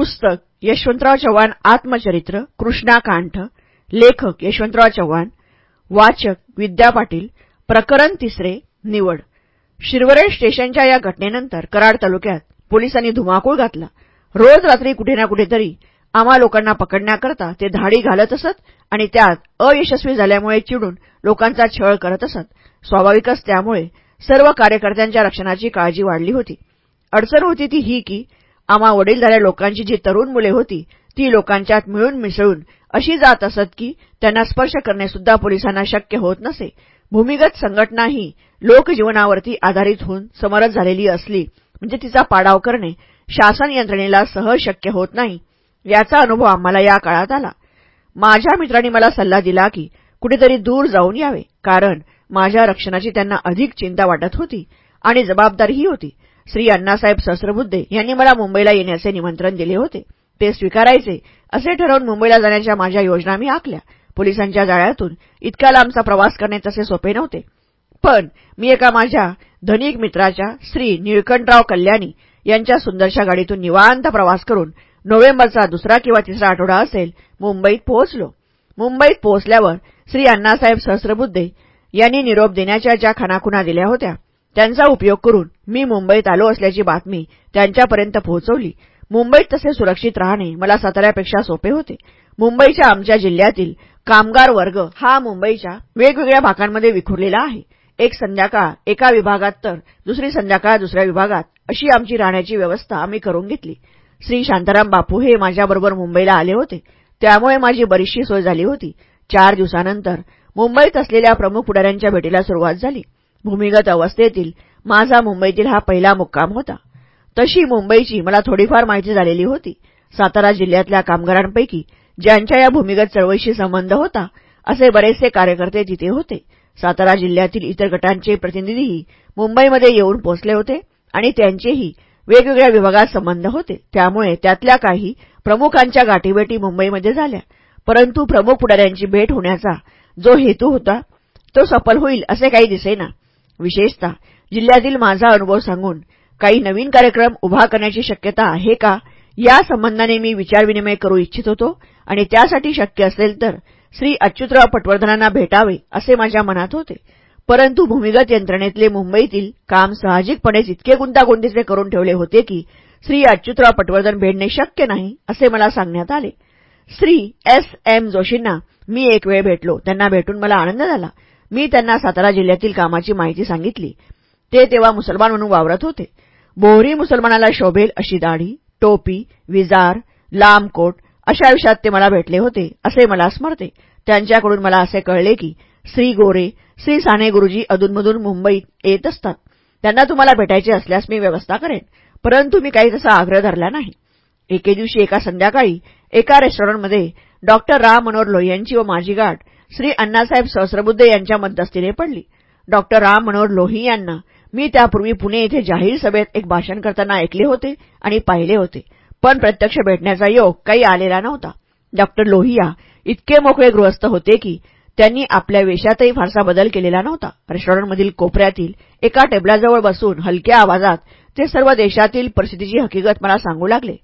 पुस्तक यशवंतराव चव्हाण आत्मचरित्र कृष्णाकांठ लेखक यशवंतराव चव्हाण वाचक विद्या पाटील प्रकरण तिसरे निवड. शिरवरे स्टेशनच्या या घटनेनंतर कराड तालुक्यात पोलिसांनी धुमाकूळ घातला. रोज रात्री कुठे ना कुठेतरी आम्हा लोकांना पकडण्याकरता ते धाडी घालत असत आणि त्यात अयशस्वी झाल्यामुळे चिडून लोकांचा छळ करत असत. स्वाभाविकच त्यामुळे सर्व कार्यकर्त्यांच्या रक्षणाची काळजी वाढली होती. अडचण होती ती ही की आम्हा वडीलधाऱ्या लोकांची जी तरुण मुले होती ती लोकांच्यात मिळून मिसळून अशी जात असत की त्यांना स्पर्श करणेसुद्धा पोलिसांना शक्य होत नसे. भूमिगत संघटना ही लोकजीवनावरती आधारित होऊन समरस झालेली असली म्हणजे तिचा पाडाव करणे शासन यंत्रणेला सहज शक्य होत नाही याचा अनुभव आम्हाला या काळात आला. माझ्या मित्रांनी मला सल्ला दिला की कुठेतरी दूर जाऊन यावे कारण माझ्या रक्षणाची त्यांना अधिक चिंता वाटत होती आणि जबाबदारीही होती. श्री अण्णासाहेब सहस्रबुद्धे यांनी मला मुंबईला येण्याचे निमंत्रण दिले होते. ते स्वीकारायचे असे ठरवून मुंबईला जाण्याच्या माझ्या योजना मी आखल्या. पोलिसांच्या जाळ्यातून इतक्या लांबचा प्रवास करणे तसे सोपे नव्हते. पण मी एका माझ्या धनिक मित्राच्या श्री निळकंठराव कल्याणी यांच्या सुंदरशा गाडीतून निवांत प्रवास करून नोव्हेंबरचा दुसरा किंवा तिसरा आठवडा असेल मुंबईत पोहोचलो. मुंबईत पोहोचल्यावर श्री अण्णासाहेब सहस्रबुद्धे यांनी निरोप देण्याच्या ज्या खानाखुना दिल्या होत्या त्यांचा उपयोग करून मी मुंबईत आलो असल्याची बातमी त्यांच्यापर्यंत पोहोचवली. मुंबईत तसे सुरक्षित राहणे मला साताऱ्यापेक्षा सोपे होते. मुंबईच्या आमच्या जिल्ह्यातील कामगार वर्ग हा मुंबईच्या वेगवेगळ्या भागांमध्ये विखुरलेला आहे. एक संध्याकाळ एका विभागात तर दुसरी संध्याकाळ दुसऱ्या विभागात अशी आमची राहण्याची व्यवस्था आम्ही करून घेतली. श्री शांताराम बापू हे माझ्याबरोबर मुंबईला आले होते. त्यामुळे माझी बरीचशी सोय झाली होती. चार दिवसानंतर मुंबईत असलेल्या प्रमुख पुढाऱ्यांच्या भेटीला सुरुवात झाली. भूमिगत अवस्थेतील माझा मुंबईतील हा पहिला मुक्काम होता. तशी मुंबईची मला थोडीफार माहिती झालेली होती. सातारा जिल्ह्यातल्या कामगारांपैकी ज्यांच्या या भूमिगत चळवळीशी संबंध होता असे बरेचसे कार्यकर्ते तिथे होते. सातारा जिल्ह्यातील इतर गटांचे प्रतिनिधीही मुंबईमध्ये येऊन पोचले होते आणि त्यांचेही वेगवेगळ्या विभागात संबंध होते. त्यामुळे त्यातल्या काही प्रमुखांच्या गाठीभेटी मुंबईमध्ये झाल्या. परंतु प्रमुख पुढाऱ्यांची भेट होण्याचा जो हेतू होता तो सफल होईल असे काही दिसेना. विशेषतः जिल्ह्यातील माझा अनुभव सांगून काही नवीन कार्यक्रम उभा करण्याची शक्यता आहे का? या संबंधाने मी विचारविनिमय करू इच्छित होतो आणि त्यासाठी शक्य असेल तर श्री अच्युतराव पटवर्धनांना भेटावे असे माझ्या मनात होते. परंतु भूमिगत यंत्रणेतले मुंबईतील काम साहजिकपणेच इतके गुंतागुंतीचे करून ठेवले होते की श्री अच्युतराव पटवर्धन भेटणे शक्य नाही असे मला सांगण्यात आले. श्री एस एम जोशींना मी एक वेळ भेटलो. त्यांना भेटून मला आनंद झाला. मी त्यांना सातारा जिल्ह्यातील कामाची माहिती सांगितली. ते तेव्हा मुसलमान म्हणून वावरत होते. बोहरी मुसलमानाला शोभेल अशी दाढी टोपी विजार लांब कोट अशा विषयात ते मला भेटले होते असे मला स्मरते. त्यांच्याकडून मला असे कळले की श्री गोरे श्री साने गुरुजी अधूनमधून मुंबईत येत असतात. त्यांना तुम्हाला भेटायचे असल्यास मी व्यवस्था करेन. परंतु मी काही तसा आग्रह धरला नाही. एके दिवशी एका संध्याकाळी एका रेस्टॉरंटमध्ये डॉक्टर राम मनोहर लोहियांची व माझी गाठ श्री अण्णासाहेब सहस्रबुद्धे यांच्या मध्यस्थीने पडली. डॉक्टर राम मनोहर लोही यांना मी त्यापूर्वी पुणे येथे जाहीर सभेत एक भाषण करताना ऐकले होते आणि पाहिले होते. पण प्रत्यक्ष भेटण्याचा योग काही आलेला नव्हता. डॉक्टर लोहिया इतके मोकळे गृहस्थ होते की त्यांनी आपल्या वेशातही फारसा बदल केलेला नव्हता. रेस्टॉरंटमधील कोपऱ्यातील एका टेबलाजवळ बसून हलक्या आवाजात ते सर्व देशातील परिस्थितीची हकीकत मला सांगू लागले.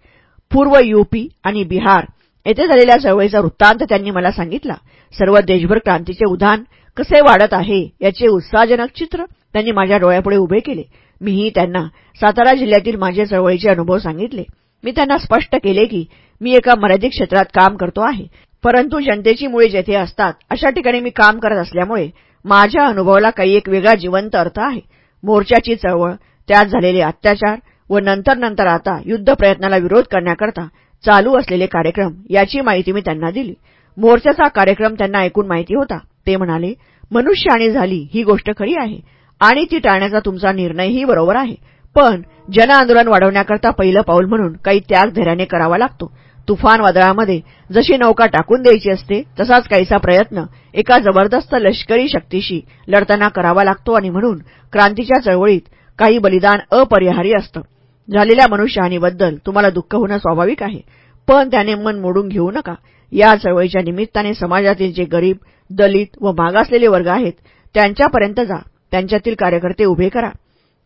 पूर्व यूपी आणि बिहार येथे झालेल्या चळवळीचा वृत्तांत त्यांनी मला सांगितला. सर्व देशभर क्रांतीचे उधाण कसे वाढत आहे याचे उत्साहजनक चित्र त्यांनी माझ्या डोळ्यापुढे उभे केले. मीही त्यांना सातारा जिल्ह्यातील माझे चळवळीचे अनुभव सांगितले. मी त्यांना स्पष्ट केले की मी एका मर्यादित क्षेत्रात काम करतो आहे. परंतु जनतेची मुळे जेथे असतात अशा ठिकाणी मी काम करत असल्यामुळे माझ्या अनुभवाला काही एक वेगळा जिवंत अर्थ आहे. मोर्चाची चळवळ त्यात झालेले अत्याचार व नंतर नंतर आता युद्ध प्रयत्नाला विरोध करण्याकरता चालू असलेले कार्यक्रम याची माहिती मी त्यांना दिली. मोर्चाचा कार्यक्रम त्यांना ऐकून माहिती होता. ते म्हणाले मनुष्य आणि झाली ही गोष्ट खरी आहे आणि ती टाळण्याचा तुमचा निर्णयही बरोबर आहे. पण जनआंदोलन वाढवण्याकरता पहिलं पाऊल म्हणून काही त्याग धैर्याने करावा लागतो. तुफान वादळामध्ये जशी नौका टाकून द्यायची असते तसाच काहीसा प्रयत्न एका जबरदस्त लष्करी शक्तीशी लढताना करावा लागतो आणि म्हणून क्रांतीच्या चळवळीत काही बलिदान अपरिहार्य असतं. झालेल्या मनुष्यहानीबद्दल तुम्हाला दुःख होणं स्वाभाविक आहे. पण त्याने मन मोडून घेऊ नका. या चळवळीच्या निमित्ताने समाजातील जे गरीब दलित व मागासलेले वर्ग आहेत त्यांच्यापर्यंत जा. त्यांच्यातील कार्यकर्ते उभे करा.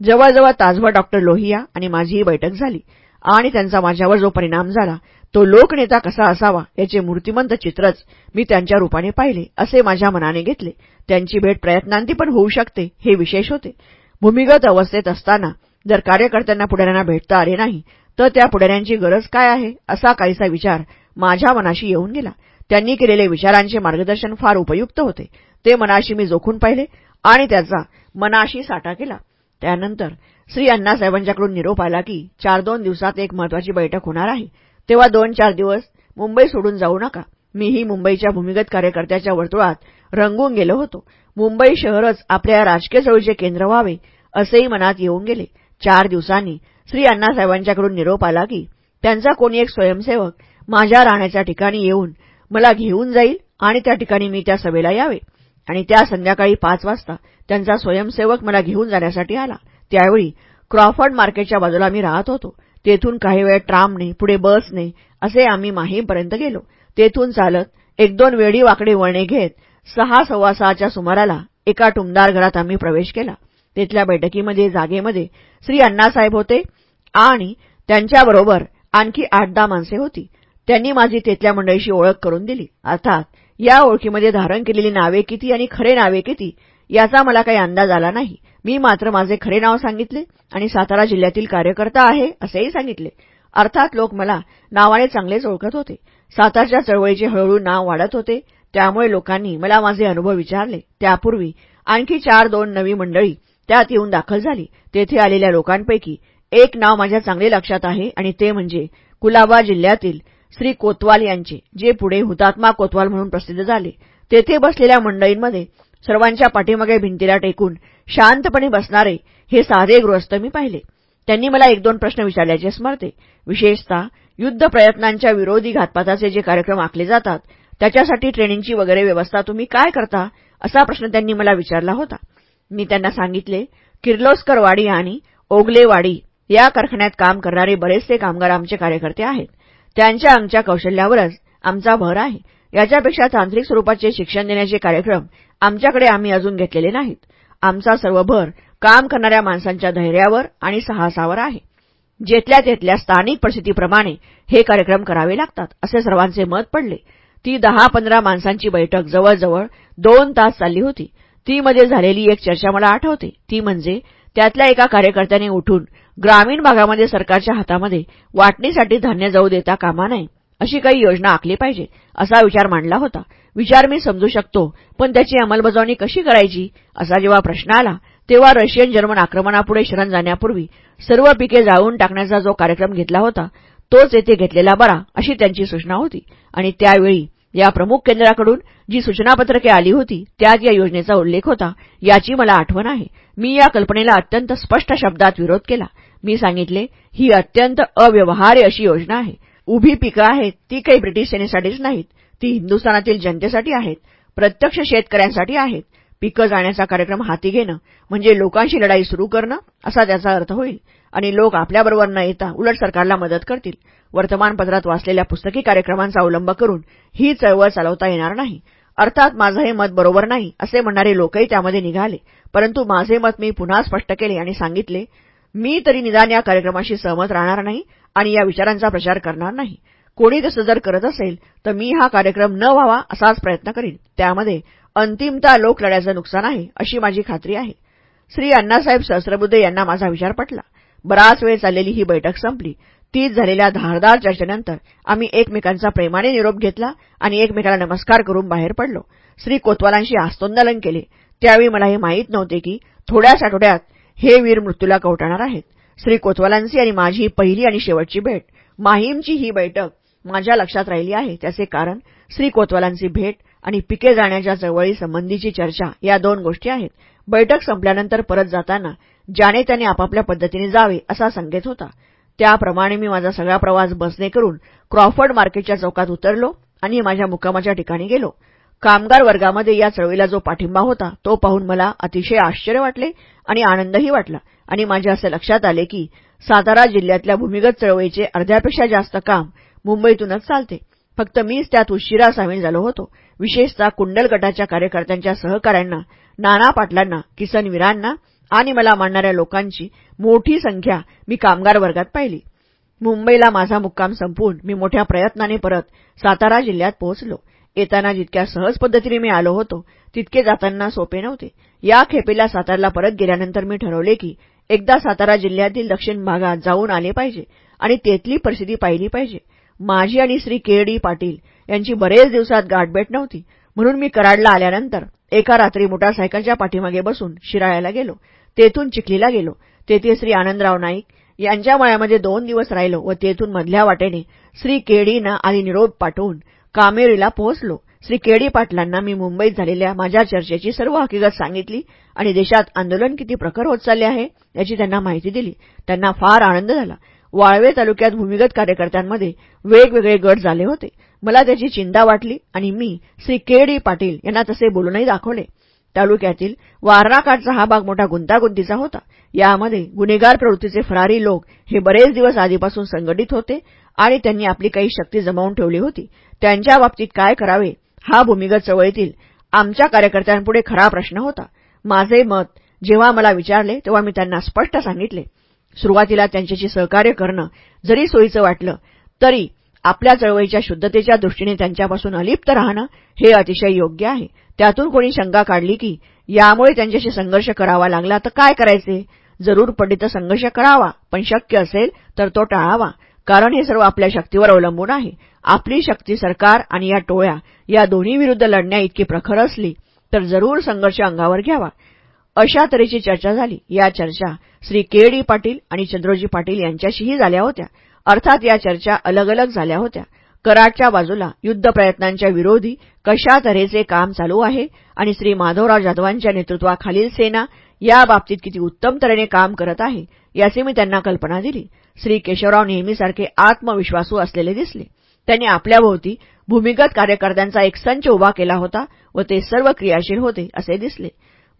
जवळजवळ तासभर डॉक्टर लोहिया आणि माझी ही बैठक झाली. आणि त्यांचा माझ्यावर जो परिणाम झाला तो लोकनेता कसा असावा याचे मूर्तिमंत चित्रच मी त्यांच्या रूपाने पाहिले असे माझ्या मनाने घेतले. त्यांची भेट प्रयत्नांती पण होऊ शकते हे विशेष होते. भूमिगत अवस्थेत असताना जर कार्यकर्त्यांना पुढाऱ्यांना भेटता आले नाही तर त्या पुढाऱ्यांची गरज काय आहे असा काहीसा विचार माझ्या मनाशी येऊन गेला. त्यांनी केलेले विचारांचे मार्गदर्शन फार उपयुक्त होते. ते मनाशी मी जोखून पाहिले आणि त्याचा मनाशी साठा केला. त्यानंतर श्री अण्णासाहेबांच्याकडून निरोप आला की चार दोन दिवसात एक महत्वाची बैठक होणार आहे. तेव्हा दोन चार दिवस मुंबई सोडून जाऊ नका. मीही मुंबईच्या भूमिगत कार्यकर्त्याच्या वर्तुळात रंगून गेलो होतो. मुंबई शहरच आपल्या राजकीय चळवळीचे केंद्र व्हावे असेही मनात येऊन गेले. चार दिवसांनी श्री अण्णासाहेबांच्याकडून निरोप आला की त्यांचा कोणी एक स्वयंसेवक माझ्या राहण्याच्या ठिकाणी येऊन मला घेऊन जाईल आणि त्या ठिकाणी मी त्या सभेला यावे. आणि त्या संध्याकाळी पाच वाजता त्यांचा स्वयंसेवक मला घेऊन जाण्यासाठी आला. त्यावेळी क्रॉफर्ड मार्केटच्या बाजूला मी राहत होतो. तेथून काही वेळ ट्रामने पुढे बसने असे आम्ही माहीमपर्यंत गेलो. तेथून चालत एक दोन वेळी वाकडे वळणे घेत सहा सव्वा सहाच्या सुमाराला एका टुमदार घरात आम्ही प्रवेश केला. तिथल्या बैठकीमध्ये जागेमध्ये श्री अण्णासाहेब होते आणि त्यांच्याबरोबर आणखी आठ दहा माणसे होती. त्यांनी माझी तेथल्या मंडळीशी ओळख करून दिली. अर्थात या ओळखीमध्ये धारण केलेली नावे किती आणि खरे नावे किती याचा मला काही अंदाज आला नाही. मी मात्र माझे खरे नाव सांगितले आणि सातारा जिल्ह्यातील कार्यकर्ता आहे असेही सांगितले. अर्थात लोक मला नावाने चांगलेच ओळखत होते. सातारच्या चळवळीचे हळूहळू नाव वाढत होते. त्यामुळे लोकांनी मला माझे अनुभव विचारले. त्यापूर्वी आणखी चार दोन नवी मंडळी त्यात येऊन दाखल झाली. तेथे आलेल्या लोकांपैकी एक नाव माझ्या चांगले लक्षात आहे आणि ते म्हणजे कुलाबा जिल्ह्यातील श्री कोतवाल यांचे जे पुढे हुतात्मा कोतवाल म्हणून प्रसिद्ध झाले. तेथे बसलेल्या मंडळींमध्ये सर्वांच्या पाठीमागे भिंतीला टेकून शांतपणे बसणारे हे साधे गृहस्थ मी पाहिले. त्यांनी मला एक दोन प्रश्न विचारल्याचे स्मरते. विशेषतः युद्ध प्रयत्नांच्या विरोधी घातपाताचे जे कार्यक्रम आखले जातात त्याच्यासाठी ट्रेनिंगची वगैरे व्यवस्था तुम्ही काय करता असा प्रश्न त्यांनी मला विचारला होता. मी त्यांना सांगितले किर्लोस्करवाडी आणि ओगलेवाडी या कारखान्यात काम करणारे बरेचसे कामगार आमचे कार्यकर्ते आहेत. त्यांच्या आमच्या कौशल्यावरच आमचा भर आहे. याच्यापेक्षा तांत्रिक स्वरूपाचे शिक्षण देण्याचे कार्यक्रम आमच्याकडे आम्ही अजून घेतलेले नाहीत. आमचा सर्व भर काम करणाऱ्या माणसांच्या धैर्यावर आणि साहसावर आहे. जेथल्या तेथल्या स्थानिक परिस्थितीप्रमाणे हे कार्यक्रम करावे लागतात असे सर्वांचे मत पडले. ती दहा पंधरा माणसांची बैठक जवळजवळ दोन तास चालली होती. तीमध्ये झालेली एक चर्चा मला आठवते. ती म्हणजे त्यातल्या एका कार्यकर्त्याने उठून ग्रामीण भागामध्ये सरकारच्या हातामध्ये वाटणीसाठी धान्य जाऊ देता कामा नये अशी काही योजना आखली पाहिजे असा विचार मांडला होता. विचार मी समजू शकतो पण त्याची अंमलबजावणी कशी करायची असा जेव्हा प्रश्न आला तेव्हा रशियन जर्मन आक्रमणापुढे शरण जाण्यापूर्वी सर्व पिके जाळून टाकण्याचा जो कार्यक्रम घेतला होता तोच येथे घेतलेला बरा अशी त्यांची सूचना होती. आणि त्यावेळी या प्रमुख केंद्राकडून जी सूचनापत्रके आली होती त्यात या योजनेचा उल्लेख होता. याची मला आठवण आहे. मी या कल्पनेला अत्यंत स्पष्ट शब्दात विरोध केला. मी सांगितले ही अत्यंत अव्यवहार्य अशी योजना आहे. उभी पिकं आहेत ती काही ब्रिटिश सेनेसाठीच नाहीत. ती हिंदुस्थानातील जनतेसाठी आहेत. प्रत्यक्ष शेतकऱ्यांसाठी आहेत. पिकं जाण्याचा कार्यक्रम हाती घेणं म्हणजे लोकांशी लढाई सुरू करणं असा त्याचा अर्थ होईल. आणि लोक आपल्याबरोबर न येता उलट सरकारला मदत करतील. वर्तमानपत्रात वाचलेल्या पुस्तकी कार्यक्रमांचा अवलंब करून ही चळवळ चालवता येणार नाही. अर्थात माझं हे मत बरोबर नाही असे म्हणणारे लोकही त्यामध्ये निघाले. परंतु माझे मत मी पुन्हा स्पष्ट केले आणि सांगितले मी तरी निदान या कार्यक्रमाशी सहमत राहणार नाही आणि या विचारांचा प्रचार करणार नाही. कोणी तसं जर करत असेल तर मी हा कार्यक्रम न व्हावा असाच प्रयत्न करीन. त्यामध्ये अंतिमता लोकलढ्याचं नुकसान आहे अशी माझी खात्री आहे. श्री अण्णासाहेब सहस्रबुद्धे यांना माझा विचार पटला. बराच वेळ चाललेली ही बैठक संपली. तीच झालेल्या धारदार चर्चेनंतर आम्ही एकमेकांचा प्रेमाने निरोप घेतला आणि एकमेकाला नमस्कार करून बाहेर पडलो. श्री कोतवालांशी आस्तोंदलन केले. त्यावेळी मला हे माहीत नव्हते की थोड्याच आठवड्यात हे वीर मृत्यूला कवटाणार आहेत. श्री कोतवालांची आणि माझी पहिली आणि शेवटची भेट. माहीमची ही बैठक माझ्या लक्षात राहिली आहे. त्याचे कारण श्री कोतवालांची भेट आणि पिके जाण्याच्या चळवळी संबंधीची चर्चा या दोन गोष्टी आहेत. बैठक संपल्यानंतर परत जाताना ज्याने त्याने आपापल्या पद्धतीने जावे असा संकेत होता. त्याप्रमाणे मी माझा सगळा प्रवास बसने करून क्रॉफर्ड मार्केटच्या चौकात उतरलो आणि माझ्या मुक्कामाच्या ठिकाणी गेलो. कामगार वर्गामध्ये या चळवळीला जो पाठिंबा होता तो पाहून मला अतिशय आश्चर्य वाटले आणि आनंदही वाटला आणि माझ्या असे लक्षात आले की सातारा जिल्ह्यातल्या भूमिगत चळवळीचे अर्ध्यापेक्षा जास्त काम मुंबईतूनच चालते. फक्त मीच त्यात उशिरा सामील झालो होतो. विशेषतः कुंडल गटाच्या कार्यकर्त्यांच्या सहकाऱ्यांना नाना पाटलांना किसनवीरांना आणि मला मानणाऱ्या लोकांची मोठी संख्या मी कामगार वर्गात पाहिली. मुंबईला माझा मुक्काम संपवून मी मोठ्या प्रयत्नाने परत सातारा जिल्ह्यात पोहोचलो. येताना जितक्या सहज पद्धतीने मी आलो होतो तितके जाताना सोपे नव्हते. या खेपेला सातारला परत गेल्यानंतर मी ठरवले की एकदा सातारा जिल्ह्यातील दक्षिण भागात जाऊन आले पाहिजे आणि तेथली परिस्थिती पाहिली पाहिजे. माझी आणि श्री के डी पाटील यांची बरेच दिवसात गाठभेट नव्हती. म्हणून मी कराडला आल्यानंतर एका रात्री मोटारसायकलच्या पाठीमागे बसून शिराळ्याला गेलो. तेथून चिखलीला गेलो. तेथे श्री आनंदराव नाईक यांच्या मळ्यामध्ये दोन दिवस राहिलो व तेथून मधल्या वाटेने श्री केडीना आधी निरोप पाठवून कामेरीला पोहोचलो. श्री केडी पाटलांना मी मुंबईत झालेल्या माझ्या चर्चेची सर्व हकीकत सांगितली आणि देशात आंदोलन किती प्रखर होत चालले आहे याची त्यांना माहिती दिली. त्यांना फार आनंद झाला. वाळवे तालुक्यात भूमिगत कार्यकर्त्यांमध्ये वेगवेगळे गट झाले होते. मला त्याची चिंता वाटली आणि मी श्री के डी पाटील यांना तसे बोलूनही दाखवले. तालुक्यातील वारणाकाठचा हा भाग मोठा गुंतागुंतीचा होता. यामध्ये गुन्हेगार प्रवृत्तीचे फरारी लोक हे बरेच दिवस आधीपासून संघटित होते आणि त्यांनी आपली काही शक्ती जमावून ठेवली होती. त्यांच्या बाबतीत काय करावे हा भूमिगत चवळीतील आमच्या कार्यकर्त्यांपुढे खरा प्रश्न होता. माझे मत जेव्हा मला विचारले तेव्हा मी त्यांना स्पष्ट सांगितले. सुरुवातीला त्यांच्याशी सहकार्य करणं जरी सोयीचं वाटलं तरी आपल्या चळवळीच्या शुद्धतेच्या दृष्टीने त्यांच्यापासून अलिप्त राहणं हे अतिशय योग्य आहे. त्यातून कोणी शंका काढली की यामुळे त्यांच्याशी संघर्ष करावा लागला तर काय करायचे? जरूर पडली संघर्ष करावा पण शक्य असेल तर तो टाळावा कारण हे सर्व आपल्या शक्तीवर अवलंबून आहे. आपली शक्ती सरकार आणि या टोळ्या या दोन्ही विरुद्ध लढण्या इतकी प्रखर असली तर जरूर संघर्ष अंगावर घ्यावा. अशा तऱ्हेची चर्चा झाली. या चर्चा श्री के डी पाटील आणि चंद्रोजी पाटील यांच्याशीही झाल्या होत्या. अर्थात या चर्चा अलग अलग झाल्या होत्या. कराडच्या बाजूला युद्ध प्रयत्नांच्या विरोधी कशा तऱ्हेचे काम चालू आहे आणि श्री माधवराव जाधवांच्या नेतृत्वाखालील सेना या बाबतीत किती उत्तम तऱ्हेने काम करत आहे याची मी त्यांना कल्पना दिली. श्री केशवराव नेहमीसारखे आत्मविश्वासू असलेले दिसले. त्यांनी आपल्याभोवती भूमिगत कार्यकर्त्यांचा एक संच उभा केला होता व ते सर्व क्रियाशील होते असे दिसले.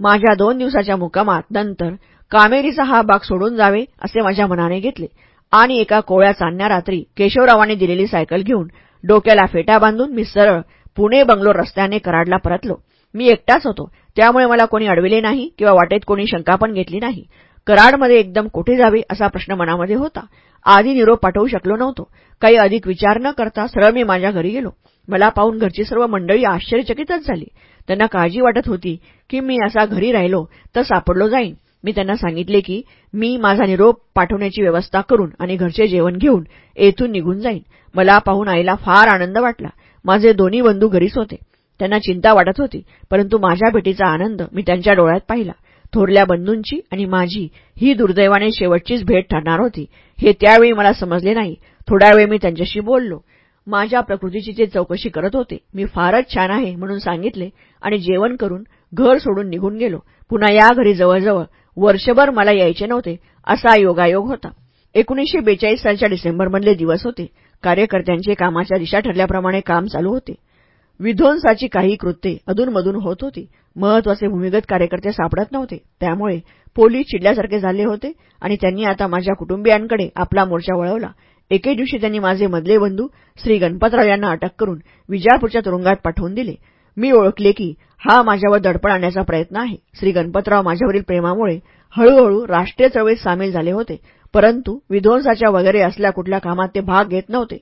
माझ्या दोन दिवसाच्या मुकामात नंतर कामेरीचा हा भाग सोडून जावे असे माझ्या मनाने घेतले. आणि एका कोळ्या चांदण्या रात्री केशवरावांनी दिलेली सायकल घेऊन डोक्याला फेटा बांधून मी सरळ पुणे बंगलोर रस्त्याने कराडला परतलो. मी एकटाच होतो. त्यामुळे मला कोणी अडविले नाही किंवा वाटेत कोणी शंका पण घेतली नाही. कराडमध्ये एकदम कुठे जावे असा प्रश्न मनामध्ये होता. आधी निरोप पाठवू शकलो नव्हतो. काही अधिक विचार न करता सरळ मी माझ्या घरी गेलो. मला पाहून घरची सर्व मंडळी आश्चर्यचकितच झाली. त्यांना काळजी वाटत होती की मी असा घरी राहिलो तर सापडलो जाईन. मी त्यांना सांगितले की मी माझा निरोप पाठवण्याची व्यवस्था करून आणि घरचे जेवण घेऊन येथून निघून जाईन. मला पाहून आईला फार आनंद वाटला. माझे दोन्ही बंधू घरीच होते. त्यांना चिंता वाटत होती परंतु माझ्या भेटीचा आनंद मी त्यांच्या डोळ्यात पाहिला. थोरल्या बंधूंची आणि माझी ही दुर्दैवाने शेवटचीच भेट ठरणार होती. हे त्यावेळी मला समजले नाही. थोडा वेळ मी त्यांच्याशी बोललो. माझ्या प्रकृतीची ते चौकशी करत होते. मी फारच छान आहे म्हणून सांगितले आणि जेवण करून घर सोडून निघून गेलो. पुन्हा या घरी जवळजवळ वर्षभर मला यायचे नव्हते असा योगायोग होता. एकोणीसशे बेचाळीस सालच्या डिसेंबरमधले दिवस होते. कार्यकर्त्यांचे कामाच्या दिशा ठरल्याप्रमाणे काम चालू होते. विध्वंसाची काही कृत्ये अधूनमधून होत होती. महत्त्वाचे भूमिगत कार्यकर्ते सापडत नव्हते. त्यामुळे पोलीस चिडल्यासारखे झाले होते आणि त्यांनी आता माझ्या कुटुंबियांकडे आपला मोर्चा वळवला. एके दिवशी त्यांनी माझे मधले बंधू श्री गणपतराव यांना अटक करून विजापूरच्या तुरुंगात पाठवून दिले. मी ओळखले की हा माझ्यावर दडपण आणण्याचा प्रयत्न आहे. श्री गणपतराव माझ्यावरील प्रेमामुळे हळूहळू राष्ट्रीय चळवळीत सामील झाले होते. परंतु विध्वंसाच्या वगैरे असल्या कुठल्या कामात ते भाग घेत नव्हते.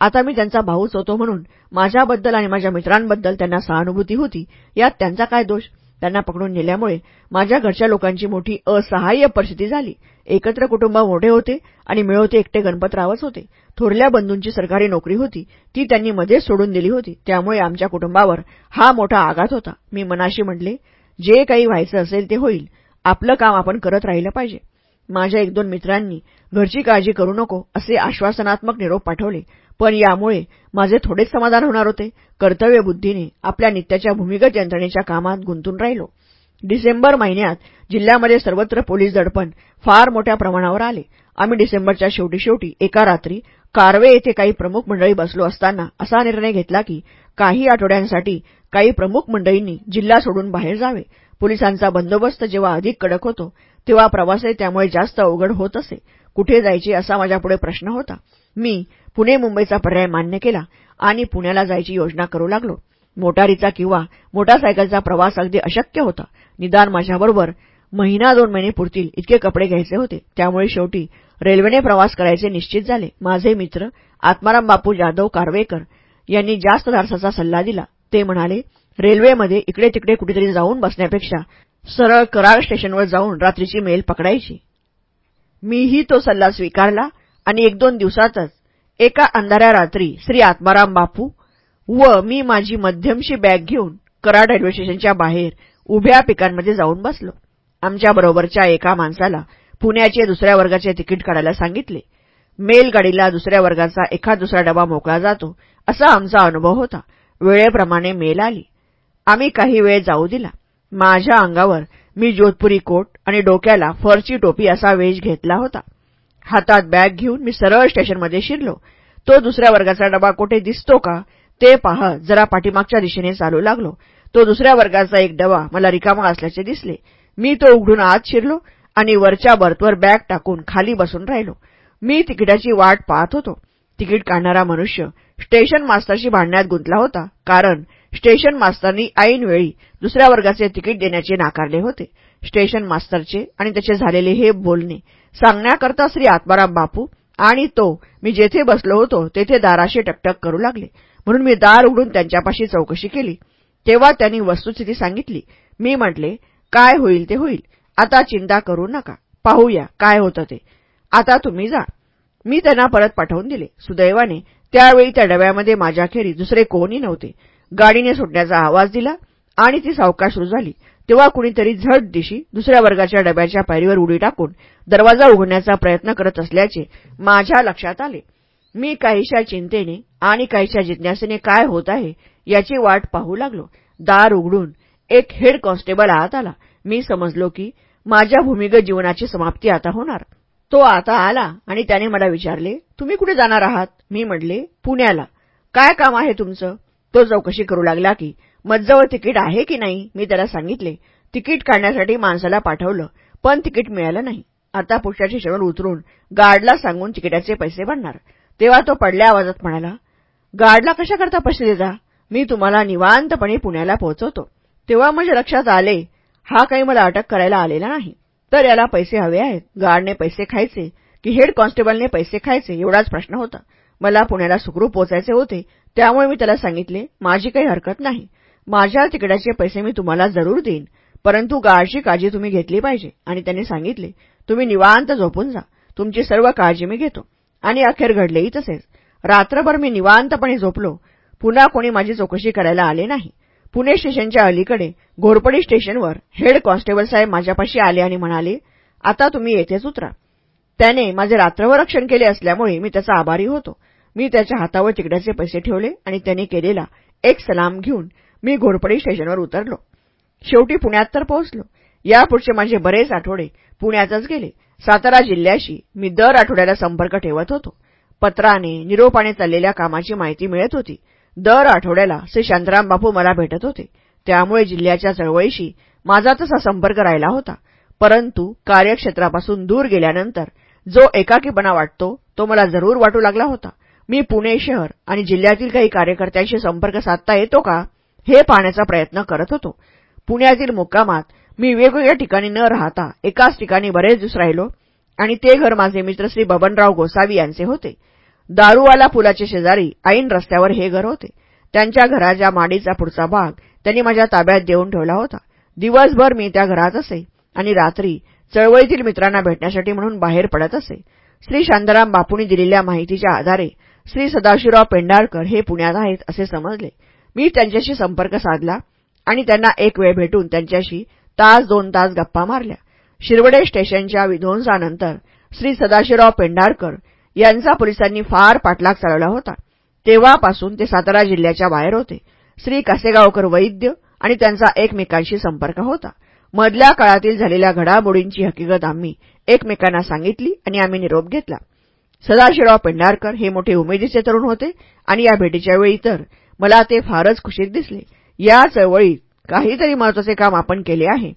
आता मी त्यांचा भाऊच होतो म्हणून माझ्याबद्दल आणि माझ्या मित्रांबद्दल त्यांना सहानुभूती होती. यात त्यांचा काय दोष? त्यांना पकडून नेल्यामुळे माझ्या घरच्या लोकांची मोठी असहाय्य परिस्थिती झाली. एकत्र कुटुंब मोठे होते आणि मिळवते एकटे गणपतरावच होते. थोरल्या बंधूंची सरकारी नोकरी होती. ती त्यांनी मध्येच सोडून दिली होती. त्यामुळे आमच्या कुटुंबावर हा मोठा आघात होता. मी मनाशी म्हटले जे काही व्हायचं असेल ते होईल. आपलं काम आपण करत राहिलं पाहिजे. माझ्या एक दोन मित्रांनी घरची काळजी करू नको असे आश्वासनात्मक निरोप पाठवले. पण यामुळे माझे थोडेच समाधान होणार होते. कर्तव्यबुद्धीने आपल्या नित्याच्या भूमिगत यंत्रणेच्या कामात गुंतून राहिलो. डिसेंबर महिन्यात जिल्ह्यामध्ये सर्वत्र पोलीस दडपण फार मोठ्या प्रमाणावर आले. आम्ही डिसेंबरच्या शेवटी शेवटी एका रात्री कारवे येथे काही प्रमुख मंडळी बसलो असताना असा निर्णय घेतला की काही आठवड्यांसाठी काही प्रमुख मंडळींनी जिल्हा सोडून बाहेर जावे. पोलिसांचा बंदोबस्त जेव्हा अधिक कडक होतो तेव्हा प्रवासही त्यामुळे जास्त अवघड होत असे. कुठे जायचे असा माझ्यापुढे प्रश्न होता. मी पुणे मुंबईचा पर्याय मान्य केला आणि पुण्याला जायची योजना करू लागलो. मोटारीचा किंवा मोटारसायकलचा प्रवास अगदी अशक्य होता. निदान माझ्याबरोबर महिना दोन महिने पुरतील इतके कपडे घ्यायचे होते. त्यामुळे शेवटी रेल्वेने प्रवास करायचे निश्चित झाले. माझे मित्र आत्माराम बापू जाधव कारवेकर यांनी जास्त धारसाचा सल्ला दिला. ते म्हणाले रेल्वेमध्ये इकडे तिकडे कुठेतरी जाऊन बसण्यापेक्षा सरळ करार स्टेशनवर जाऊन रात्रीची मेल पकडायची. मीही तो सल्ला स्वीकारला आणि एक दोन दिवसातच एका अंधाऱ्या रात्री श्री आत्माराम बापू व मी माझी मध्यमशी बॅग घेऊन कराड रेल्वे स्टेशनच्या बाहेर उभ्या पिकांमध्ये जाऊन बसलो. आमच्याबरोबरच्या एका माणसाला पुण्याचे दुसऱ्या वर्गाचे तिकीट काढायला सांगितले. मेलगाडीला दुसऱ्या वर्गाचा एखाद दुसरा डबा मोकळा जातो असा आमचा अनुभव होता. वेळेप्रमाणे मेल आली. आम्ही काही वेळ जाऊ दिला. माझ्या अंगावर मी जोधपुरी कोट आणि डोक्याला फरची टोपी असा वेश घेतला होता. हातात बॅग घेऊन मी सरळ स्टेशनमध्ये शिरलो. तो दुसऱ्या वर्गाचा डबा कोठे दिसतो का ते पाहत जरा पाठीमागच्या दिशेने चालू लागलो. तो दुसऱ्या वर्गाचा एक डबा मला रिकामा असल्याचे दिसले. मी तो उघडून आत शिरलो आणि वरच्या बर्थवर बॅग टाकून खाली बसून राहिलो. मी तिकिटाची वाट पाहत होतो. तिकीट काढणारा मनुष्य स्टेशन मास्तरशी भांडण्यात गुंतला होता कारण स्टेशन मास्तरनी ऐनवेळी दुसऱ्या वर्गाचे तिकीट देण्याचे नाकारले होते. स्टेशन मास्तरचे आणि त्याचे झालेले हे बोलणे सांगण्याकरता श्री आत्माराम बापू आणि तो मी जेथे बसलो होतो तेथे दाराशी टकटक करू लागले. म्हणून मी दार उघडून त्यांच्यापाशी चौकशी केली. तेव्हा त्यांनी वस्तुस्थिती सांगितली. मी म्हटले काय होईल ते होईल. आता चिंता करू नका. पाहूया काय होतं ते. आता तुम्ही जा. मी त्यांना परत पाठवून दिले. सुदैवाने त्यावेळी त्या डब्यामध्ये माझ्याखेरी दुसरे कोणी नव्हते. गाडीने सुटण्याचा आवाज दिला आणि ती सावकाश सुरू झाली. तेव्हा कुणीतरी झट दिशी दुसऱ्या वर्गाच्या डब्याच्या पायरीवर उडी टाकून दरवाजा उघडण्याचा प्रयत्न करत असल्याचे माझ्या लक्षात आले. मी काहीशा चिंतेने आणि काहीशा जिज्ञासेने काय होत आहे याची वाट पाहू लागलो. दार उघडून एक हेड कॉन्स्टेबल आत आला. मी समजलो की माझ्या भूमिगत जीवनाची समाप्ती आता होणार. तो आता आला आणि त्याने मला विचारले तुम्ही कुठे जाणार आहात? मी म्हटले पुण्याला. काय काम आहे तुमचं? तो चौकशी करू लागला की मज्जवळ तिकीट आहे की नाही? मी त्याला सांगितले. तिकीट काढण्यासाठी माणसाला पाठवलं पण तिकीट मिळालं नाही. आता पुढच्या शरण उतरून गार्डला सांगून तिकिटाचे पैसे भरणार. तेव्हा तो पडल्या आवाजात म्हणाला गार्डला कशाकरता पैसे जा? मी तुम्हाला निवांतपणे पुण्याला पोहोचवतो. तेव्हा म्हणजे लक्षात आले हा काही मला अटक करायला आलेला नाही. तर याला पैसे हवे आहेत. गार्डने पैसे खायचे की हेड कॉन्स्टेबलने पैसे खायचे एवढाच प्रश्न होता. मला पुण्याला सुखरूप पोचायचे होते त्यामुळे मी त्याला सांगितले माझी काही हरकत नाही. माझ्या तिकडाचे पैसे मी तुम्हाला जरूर देईन. परंतु गार्डची काळजी तुम्ही घेतली पाहिजे. आणि त्यांनी सांगितले तुम्ही निवांत झोपून जा. तुमची सर्व काळजी मी घेतो. आणि अखेर घडलेही तसेच. रात्रभर मी निवांतपणे झोपलो. पुन्हा कोणी माझी चौकशी करायला आले नाही. पुणे स्टेशनच्या अलीकडे घोरपडी स्टेशनवर हेड कॉन्स्टेबल साहेब माझ्यापाशी आले आणि म्हणाले आता तुम्ही येथेच उतरा. त्याने माझे रात्रभर रक्षण केले असल्यामुळे मी त्याचा आभारी होतो. मी त्याच्या हातावर तिकड्याचे पैसे ठेवले आणि त्याने केलेला एक सलाम घेऊन मी घोरपडी स्टेशनवर उतरलो. शेवटी पुण्यात तर पोहोचलो. यापुढचे माझे बरेच आठवडे पुण्यातच गेले. सातारा जिल्ह्याशी मी दर आठवड्याला संपर्क ठेवत होतो. पत्राने निरोपाने चाललेल्या कामाची माहिती मिळत होती. दर आठवड्याला श्री शांताराम बापू मला भेटत होते. त्यामुळे जिल्ह्याच्या चळवळीशी माझा तसा संपर्क राहिला होता. परंतु कार्यक्षेत्रापासून दूर गेल्यानंतर जो एकाकीपणा वाटतो तो मला जरूर वाटू लागला होता. मी पुणे शहर आणि जिल्ह्यातील काही कार्यकर्त्यांशी संपर्क साधता येतो का हे पाहण्याचा प्रयत्न करत होतो. पुण्यातील मुक्कामात मी वेगवेगळ्या ठिकाणी न राहता एकाच ठिकाणी बरेच दिवस राहिलो आणि ते घर माझे मित्र श्री बबनराव गोसावी यांचे होते. दारूवाला पुलाचे शेजारी ऐन रस्त्यावर हे घर होते. त्यांच्या घराच्या माडीचा पुढचा भाग त्यांनी माझ्या ताब्यात देऊन ठेवला होता. दिवसभर मी त्या घरात असे आणि रात्री चळवळीतील मित्रांना भेटण्यासाठी म्हणून बाहेर पडत असे. श्री शांताराम बापूंनी दिलेल्या माहितीच्या आधारे श्री सदाशिवराव पेंढारकर हे पुण्यात आहेत असे समजले. मी त्यांच्याशी संपर्क साधला आणि त्यांना एक वेळ भेटून त्यांच्याशी तास दोन तास गप्पा मारल्या. शिरवडे स्टेशनच्या विध्वंसानंतर श्री सदाशिवराव पेंढारकर यांचा पोलिसांनी फार पाठलाग चालवला होता. तेव्हापासून ते सातारा जिल्ह्याच्या बाहेर होते. श्री कासेगावकर वैद्य आणि त्यांचा एकमेकांशी संपर्क होता. मधल्या काळातील झालेल्या घडामोडींची हकीकत आम्ही एकमेकांना सांगितली आणि आम्ही निरोप घेतला. सदाशिवराव पेंढारकर हे मोठे उमेदीचे तरुण होते आणि या भेटीच्या वेळी तर मला ते फारच खुशीत दिसले. या चळवळीत काहीतरी महत्त्वाचे काम आपण केले आहे.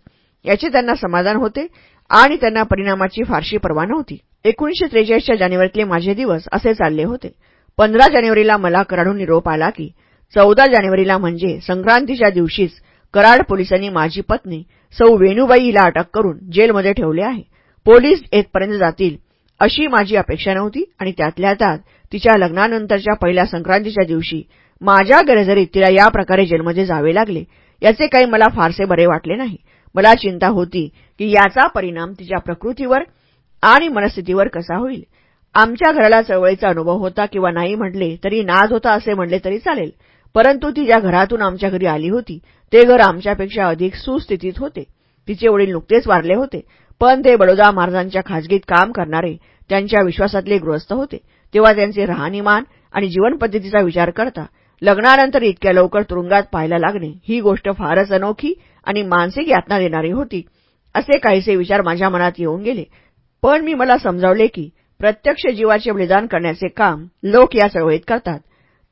याचे त्यांना समाधान होते आणि त्यांना परिणामाची फारशी पर्वा नव्हती. एकोणीशे त्रेचाळीसच्या जानेवारीतले माझे दिवस असे चालले होते. पंधरा जानेवारीला मला कराडून निरोप आला की चौदा जानेवारीला म्हणजे संक्रांतीच्या दिवशीच कराड पोलिसांनी माझी पत्नी सौ वेणूबाई हिला अटक करून जेलमध्ये ठेवले आहे. पोलीस येतपर्यंत जातील अशी माझी अपेक्षा नव्हती आणि त्यातल्या त्यात तिच्या लग्नानंतरच्या पहिल्या संक्रांतीच्या दिवशी माझ्या गरजरीत तिला या प्रकारे जेलमध्ये जावे लागले. याचे काही मला फारसे बरे वाटले नाही. मला चिंता होती की याचा परिणाम तिच्या प्रकृतीवर आणि मनस्थितीवर कसा होईल. आमच्या घराला चळवळीचा अनुभव होता किंवा नाही म्हटले तरी नाज होता असे म्हणले तरी चालेल. परंतु ती ज्या घरातून आमच्या घरी आली होती ते घर आमच्यापेक्षा अधिक सुस्थितीत होते. तिचे वडील नुकतेच वारले होते पण ते बडोदा महाराजांच्या खाजगीत काम करणारे त्यांच्या विश्वासातले गृहस्थ होते. तेव्हा त्यांचे राहणीमान आणि जीवनपद्धतीचा विचार करता लग्नानंतर इतक्या लवकर तुरुंगात पाहायला लागणे ही गोष्ट फारच अनोखी आणि मानसिक यातना देणारी होती असे काहीसे विचार माझ्या मनात येऊन गेले. पण मी मला समजावले की प्रत्यक्ष जीवाचे बलिदान करण्याचे काम लोक या चळवळीत करतात.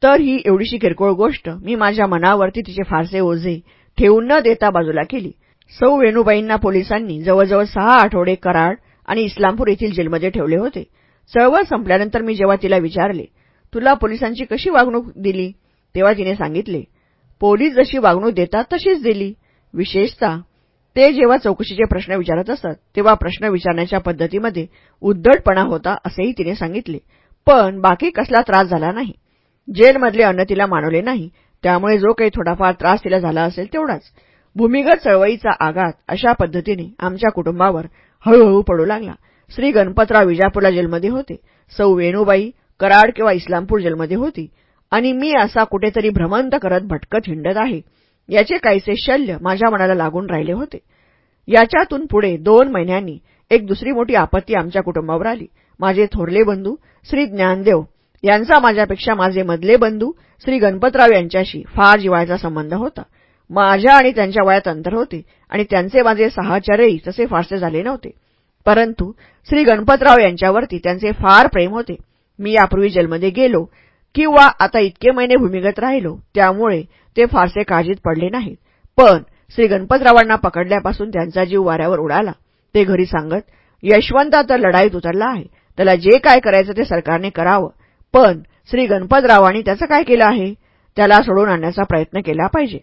तर ही एवढीशी किरकोळ गोष्ट मी माझ्या मनावरती तिचे फारसे ओझे ठेवून न देता बाजूला केली. सौ वेणूबाईंना पोलिसांनी जवळजवळ सहा आठवडे कराड आणि इस्लामपूर येथील जेलमध्ये ठेवले होते. चळवळ संपल्यानंतर मी जेव्हा तिला विचारले तुला पोलिसांची कशी वागणूक दिली? तेव्हा तिने सांगितले पोलीस जशी वागणूक देतात तशीच दिली. विशेषतः ते जेव्हा चौकशीचे प्रश्न विचारत असत तेव्हा प्रश्न विचारण्याच्या पद्धतीमध्ये उद्धटपणा होता असेही तिने सांगितले. पण बाकी कसला त्रास झाला नाही. जेलमधले अन्न तिला मानवले नाही. त्यामुळे जो काही थोडाफार त्रास तिला झाला असेल तेवढाच. भूमिगत चळवळीचा आघात अशा पद्धतीने आमच्या कुटुंबावर हळूहळू पडू लागला. श्री गणपतराव विजापूरला जेलमध्ये होते. सौ वेणूबाई कराड किंवा इस्लामपूर जेलमध्ये होती. आणि मी असा कुठेतरी भ्रमंत करत भटकत हिंडत आहे. याचे काहीसे शल्य माझ्या मनाला लागून राहिले होते. याच्यातून पुढे दोन महिन्यांनी एक दुसरी मोठी आपत्ती आमच्या कुटुंबावर आली. माझे थोरले बंधू श्री ज्ञानदेव यांचा माझ्यापेक्षा माझे मधले बंधू श्री गणपतराव यांच्याशी फार जिवाळ्याचा संबंध होता. माझ्या आणि त्यांच्या वयात अंतर होते आणि त्यांचे माझे साहचर्यही तसे फारसे झाले नव्हते. परंतु श्री गणपतराव यांच्यावरती त्यांचे फार प्रेम होते. मी यापूर्वी जन्मदे गेलो किंवा आता इतके महिने भूमिगत राहिलो त्यामुळे ते फारसे काळजीत पडले नाहीत. पण श्री गणपतरावांना पकडल्यापासून त्यांचा जीव वाऱ्यावर उडाला. ते घरी सांगत यशवंत तर लढाईत उतरला आहे. त्याला जे काय करायचं ते सरकारने करावं. पण श्री गणपतरावांनी त्याचं काय केलं आहे? त्याला सोडून आणण्याचा प्रयत्न केला पाहिजे.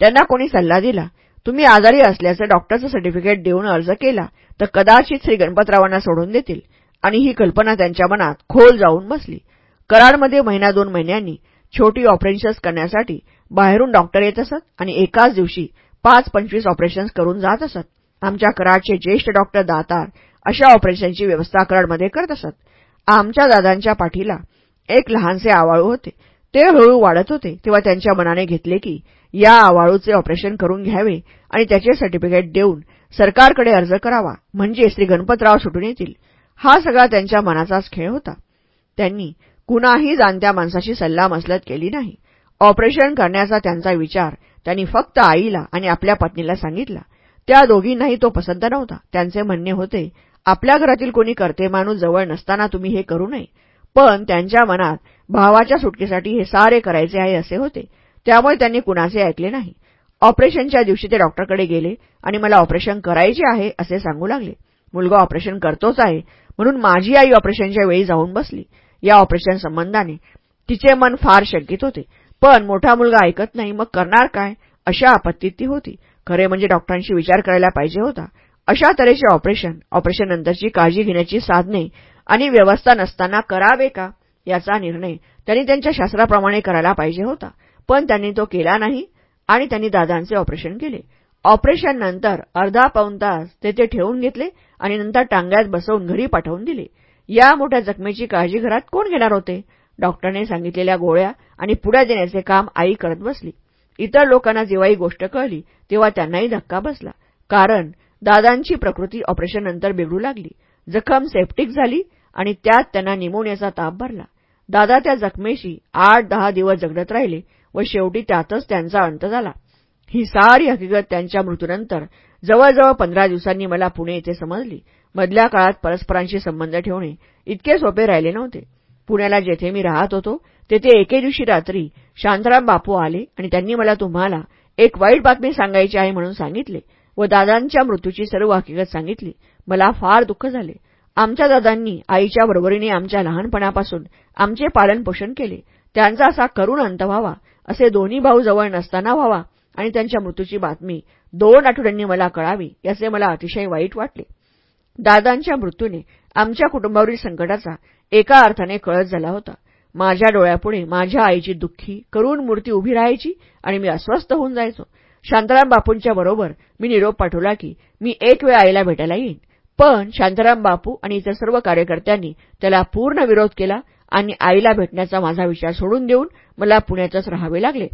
त्यांना कोणी सल्ला दिला? तुम्ही आजारी असल्याचं डॉक्टरचं सर्टिफिकेट देऊन अर्ज केला तर कदाचित श्री गणपतरावांना सोडून देतील. आणि ही कल्पना त्यांच्या मनात खोल जाऊन बसली. कराडमध्ये महिना दोन महिन्यांनी छोटी ऑपरेशन्स करण्यासाठी बाहेरून डॉक्टर येत असत आणि एकाच दिवशी पाच पंचवीस ऑपरेशन्स करून जात असत. आमच्या कराडचे ज्येष्ठ डॉक्टर दातार अशा ऑपरेशनची व्यवस्था कराडमध्ये करत असत. आमच्या दादांच्या पाठीला एक लहानसे आवाळू होते. ते हळूहळू वाढत होते तेव्हा त्यांच्या मनाने घेतले की या आवाळूचे ऑपरेशन करून घ्यावे आणि त्याचे सर्टिफिकेट देऊन सरकारकडे अर्ज करावा म्हणजे श्री गणपतराव सुटून येतील. हा सगळा त्यांच्या मनाचाच खेळ होता. त्यांनी कुणाही जाणत्या माणसाशी सल्लामसलत केली नाही. ऑपरेशन करण्याचा त्यांचा विचार त्यांनी फक्त आईला आणि आपल्या पत्नीला सांगितला. त्या दोघींनाही तो पसंत नव्हता. त्यांचे म्हणणे होते आपल्या घरातील कोणी करते माणूस जवळ नसताना तुम्ही हे करू नये. पण त्यांच्या मनात भावाच्या सुटकेसाठी हे सारे करायचे आहे असे होते. त्यामुळे त्यांनी कुणाचे ऐकले नाही. ऑपरेशनच्या दिवशी ते डॉक्टरकडे गेले आणि मला ऑपरेशन करायचे आहे असे सांगू लागले. मुलगा ऑपरेशन करतोच आहे म्हणून माझी आई ऑपरेशनच्या वेळी जाऊन बसली. या ऑपरेशन संबंधाने. तिचे मन फार शंकित होते. पण मोठा मुलगा ऐकत नाही मग करणार काय? अशा आपत्तीत ती होती. खरे म्हणजे डॉक्टरांशी विचार करायला पाहिजे होता. अशा तऱ्हेचे ऑपरेशन ऑपरेशननंतरची काळजी घेण्याची साधने आणि व्यवस्था नसताना करावे का? याचा निर्णय त्यांनी त्यांच्या शास्त्राप्रमाणे करायला पाहिजे होता. पण त्यांनी तो केला नाही आणि त्यांनी दादांचे ऑपरेशन केले. ऑपरेशन नंतर अर्धा पाऊन तास तेथे ठेवून घेतले आणि नंतर टांग्यात बसवून घरी पाठवून दिले. या मोठ्या जखमेची काळजी घरात कोण घेणार होते? डॉक्टरने सांगितलेल्या गोळ्या आणि पुड्या देण्याचे काम आई करत बसली. इतर लोकांना जेव्हाही गोष्ट कळली तेव्हा त्यांनाही धक्का बसला. कारण दादांची प्रकृती ऑपरेशननंतर बिघडू लागली. जखम सेप्टिक झाली आणि त्यात त्यांना निमोनियाचा ताप भरला. दादा त्या जखमेशी आठ दहा दिवस जगडत राहिले व शेवटी त्यातच त्यांचा अंत झाला. ही सारी हकीकत त्यांच्या मृत्यूनंतर जवळजवळ पंधरा दिवसांनी मला पुणे येथे समजली. मधल्या काळात परस्परांशी संबंध ठेवणे इतके सोपे राहिले नव्हते. पुण्याला जेथे मी राहत होतो तेथे एके दिवशी रात्री शांताराम बापू आले आणि त्यांनी मला तुम्हाला एक वाईट बातमी सांगायची आहे म्हणून सांगितले व दादांच्या मृत्यूची सर्व हकीकत सांगितली. मला फार दुःख झाले. आमच्या दादांनी आईच्या बरोबरीने आमच्या लहानपणापासून आमचे पालनपोषण केले. त्यांचा असा करुण अंत व्हावा असे दोन्ही भाऊ जवळ नसताना व्हावा आणि त्यांच्या मृत्यूची बातमी दोन आठवड्यांनी मला कळावी याचे मला अतिशय वाईट वाटले. दादांच्या मृत्यूने आमच्या कुटुंबावरील संकटाचा एका अर्थाने कळत झाला होता. माझ्या डोळ्यापुढे माझ्या आईची दुःखी करून मूर्ती उभी राहायची आणि मी अस्वस्थ होऊन जायचो. शांताराम बापूंच्या बरोबर मी निरोप पाठवला की मी एक वेळ आईला भेटायला येईन. पण शांताराम बापू आणि इतर सर्व कार्यकर्त्यांनी त्याला पूर्ण विरोध केला आणि आईला भेटण्याचा माझा विचार सोडून देऊन मला पुण्यातच राहावे लागले.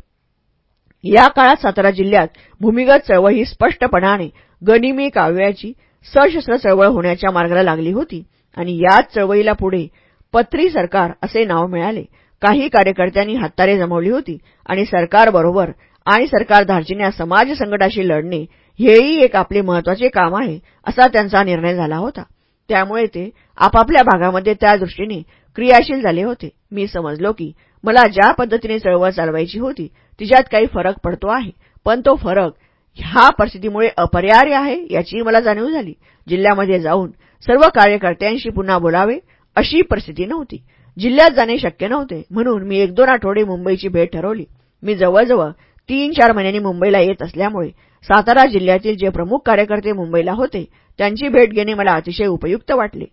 या काळात सातारा जिल्ह्यात भूमिगत चळवळ ही स्पष्टपणाने गनिमी काव्याची सशस्त्र चळवळ होण्याच्या मार्गाला लागली होती. आणि याच चळवळीला पुढे पत्री सरकार असे नाव मिळाले. काही कार्यकर्त्यांनी हत्तारे जमवली होती आणि सरकारबरोबर आणि सरकार धार्जिण्या समाज संकटाशी लढणे हेही एक आपले महत्त्वाचे काम आहे असा त्यांचा निर्णय झाला होता. त्यामुळे ते आपापल्या भागामध्ये त्या दृष्टीने क्रियाशील झाले होते. मी समजलो की मला ज्या पद्धतीने चळवळ चालवायची होती तिच्यात काही फरक पडतो आहे. पण तो फरक ह्या परिस्थितीमुळे अपरिहार्य आहे याची मला जाणीव झाली. जिल्ह्यामध्ये जाऊन सर्व कार्यकर्त्यांशी पुन्हा बोलावे अशी परिस्थिती नव्हती. जिल्ह्यात जाणे शक्य नव्हते. म्हणून मी एक दोन आठवडे मुंबईची भेट ठरवली. मी जवळजवळ तीन चार महिन्यांनी मुंबईला येत असल्यामुळे सातारा जिल्ह्यातील जे प्रमुख कार्यकर्ते मुंबईला होते त्यांची भेट घेणे मला अतिशय उपयुक्त वाटले.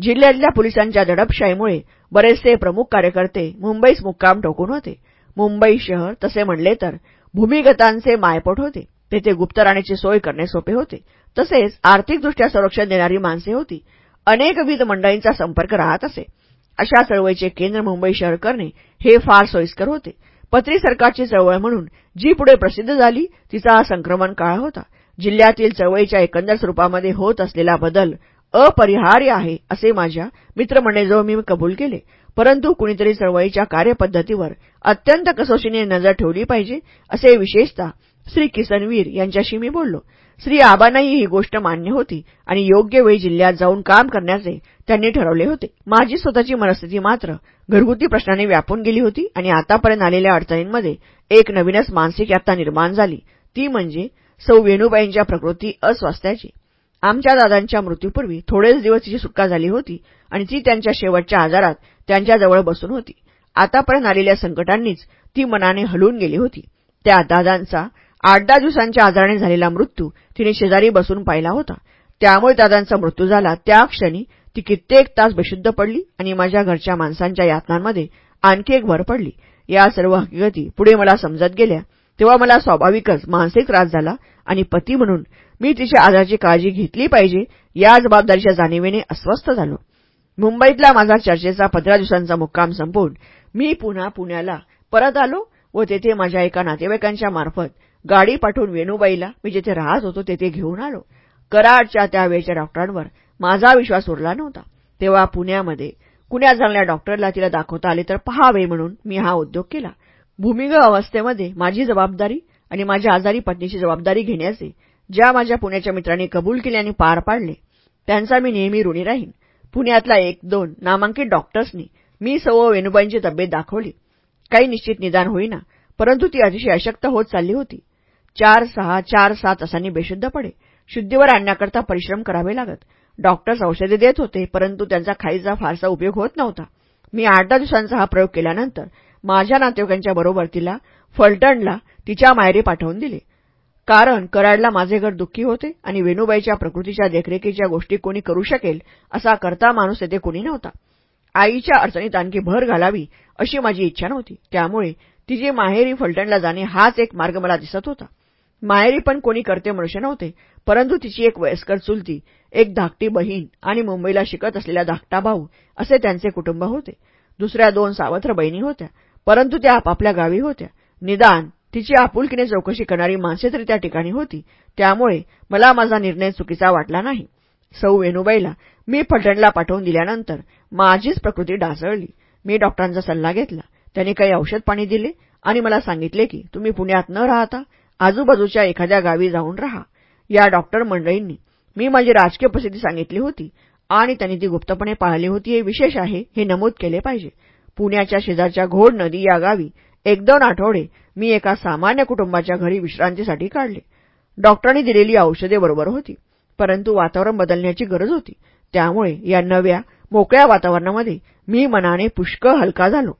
जिल्ह्यातल्या पोलिसांच्या दडपशाहीमुळे बरेचसे प्रमुख कार्यकर्ते मुंबईस मुक्काम ठोकून होते. मुंबई शहर तसे म्हणले तर भूमिगतांचे मायपोट होते. तेथे गुप्त राहण्याची सोय करणे सोपे होते. तसेच आर्थिकदृष्ट्या संरक्षण देणारी माणसे होती. अनेकविध मंडळींचा संपर्क राहत असे. अशा चळवळीचे केंद्र मुंबई शहर करणे हे फार सोयीस्कर होते. पत्री सरकारची चळवळ म्हणून जी पुढे प्रसिद्ध झाली तिचा संक्रमण काळ होता. जिल्ह्यातील चळवळीच्या एकंदर स्वरूपामध्ये होत असलेला बदल अपरिहार्य आहे असे माझ्या मित्रमंडळीजवळ मी कबूल केले. परंतु कुणीतरी चळवळीच्या कार्यपद्धतीवर अत्यंत कसोशीने नजर ठेवली पाहिजे असे विशेषतः श्री किसनवीर यांच्याशी मी बोललो. श्री आबांनाही ही गोष्ट मान्य होती आणि योग्य वेळी जिल्ह्यात जाऊन काम करण्याचे त्यांनी ठरवले होते. माझी स्वतःची मनस्थिती मात्र घरगुती प्रश्नाने व्यापून गेली होती आणि आतापर्यंत आलेल्या अडचणींमध्ये एक नवीनच मानसिक यात्रा निर्माण झाली. ती म्हणजे सौ वेणूबाईंच्या प्रकृती अस्वास्थ्याची. आमच्या दादांच्या मृत्यूपूर्वी थोडेच दिवस तिची सुटका झाली होती आणि ती त्यांच्या शेवटच्या आजारात त्यांच्याजवळ बसून होती. आतापर्यंत आलेल्या संकटांनीच ती मनाने हलून गेली होती. त्या दादांचा आठ दहा दिवसांच्या आजाराने झालेला मृत्यू तिने शेजारी बसून पाहिला होता. त्यामुळे दादांचा मृत्यू झाला. त्या क्षणी ती कित्येक तास बेशुद्ध पडली आणि माझ्या घरच्या माणसांच्या यातनांमध्ये आणखी एक भर पडली. या सर्व हकीकती पुढे मला समजत गेल्या. तेव्हा मला स्वाभाविकच मानसिक त्रास झाला आणि पती म्हणून मी तिच्या आजाराची काळजी घेतली पाहिजे. या जबाबदारीच्या जाणीवेने अस्वस्थ झालो. मुंबईतला माझा चर्चेचा पंधरा दिवसांचा मुक्काम संपवून मी पुन्हा पुण्याला परत आलो व तेथे माझ्या एका नातेवाईकांच्या मार्फत गाडी पाठवून वेणूबाईला मी जिथे राहत होतो तेथे घेऊन आलो. कराडच्या त्यावेळच्या डॉक्टरांवर माझा विश्वास उरला नव्हता. तेव्हा पुण्यामध्ये कुण्या झालेल्या डॉक्टरला तिला दाखवता आले तर पहावे म्हणून मी हा उद्योग केला. भूमिगत अवस्थेमध्ये माझी जबाबदारी आणि माझ्या आजारी पत्नीची जबाबदारी घेण्याचे ज्या माझ्या पुण्याच्या मित्रांनी कबूल केले आणि पार पाडले त्यांचा मी नेहमी ऋणी राहीन. पुण्यातला एक दोन नामांकित डॉक्टर्सनी मी सव वेणुबाईंची तब्येत दाखवली. काही निश्चित निदान होईना परंतु ती अतिशय अशक्त होत चालली होती. चार सहा चार सात तासांनी बेशुद्ध पडे. शुद्धीवर आणण्याकरता परिश्रम करावे लागत. डॉक्टर्स औषधे देत होते परंतु त्यांचा खाईचा फारसा उपयोग होत नव्हता. मी आठ दहा दिवसांचा हा प्रयोग केल्यानंतर माझ्या नातेवाईकांच्या बरोबर तिला फलटणला तिच्या मायरी पाठवून दिले. कारण कराडला माझे घर दुःखी होते आणि वेणूबाईच्या प्रकृतीच्या देखरेखीच्या गोष्टी कोणी करू शकेल असा करता माणूस येथे कोणी नव्हता. आईच्या अडचणीत आणखी भर घालावी अशी माझी इच्छा नव्हती. त्यामुळे तिची माहेरी फलटणला जाणे हाच एक मार्ग मला दिसत होता. माहेरी पण कोणी करते मनुष्य नव्हते परंतु तिची एक वयस्कर चुलती एक धाकटी बहीण आणि मुंबईला शिकत असलेला धाकटा भाऊ असे त्यांचे कुटुंब होते. दुसऱ्या दोन सावत्र बहिणी होत्या परंतु त्या आपापल्या गावी होत्या. निदान तिची आपुलकीने चौकशी करणारी माणसे तरी त्या ठिकाणी होती. त्यामुळे मला माझा निर्णय चुकीचा वाटला नाही. सौ वेणूबाईला मी फलटणला पाठवून दिल्यानंतर माझीच प्रकृती ढासळली. मी डॉक्टरांचा सल्ला घेतला. त्यांनी काही औषध पाणी दिले आणि मला सांगितले की तुम्ही पुण्यात न राहता आजूबाजूच्या एखाद्या गावी जाऊन राहा. या डॉक्टर मंडळींनी मी माझी राजकीय परिस्थिती सांगितली होती आणि त्यांनी ती गुप्तपणे पाळली होती. हे विशेष आहे हे नमूद केले पाहिजे. पुण्याच्या शेजारच्या घोड नदी या गावी एक दोन आठवडे मी एका सामान्य कुटुंबाच्या घरी विश्रांतीसाठी काढले. डॉक्टरांनी दिलेली औषधे बरोबर होती परंतु वातावरण बदलण्याची गरज होती. त्यामुळे या नव्या मोकळ्या वातावरणामध्ये मी मनाने पुष्कळ हलका झालो.